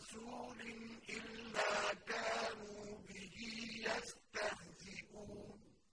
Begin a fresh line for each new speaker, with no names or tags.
رسول